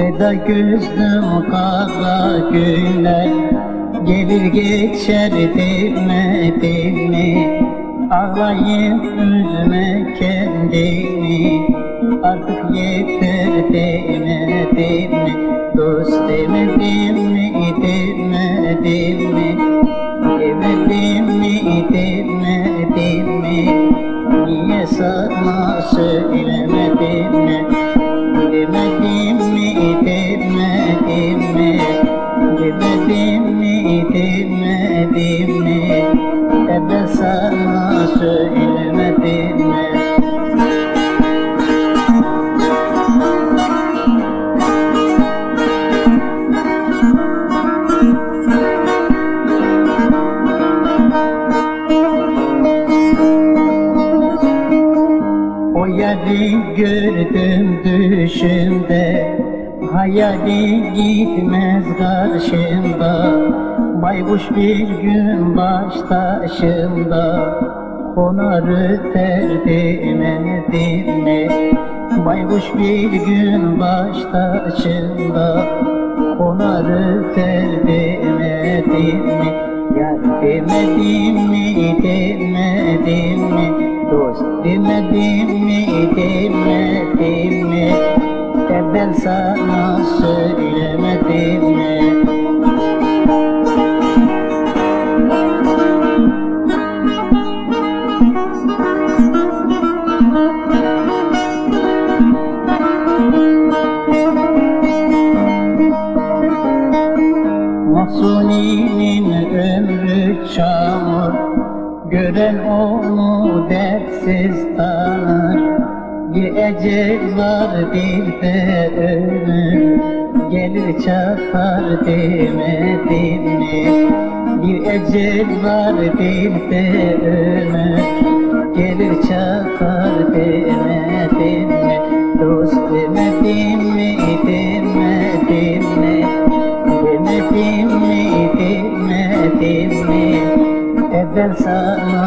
Sevda gözlüm kara günler Gelir geçer demedin Ağlayıp üzme kendini. Artık yeter demedin Dost demedim mi demedim mi Demedim mi demedim mi Niye sana söylemedin mi sana söylemedim mi O yeri gördüm düşümde Hayali gitmez karşımda Baykuş bir gün baş taşımda Konarı derdime dinle. Baykuş bir gün baş taşımda Konarı derdime dinle. Yar demedim mi demedim mi? Dost demedim mi demedim mi? E ben sana söylemedim Mahsuni'nin ömrü çamur. Gören onu dertsiz tanır. Var bir de ölüm Gelir çatar demedin mi? Bir ecel var bir de ölüm Gelir çatar dancer.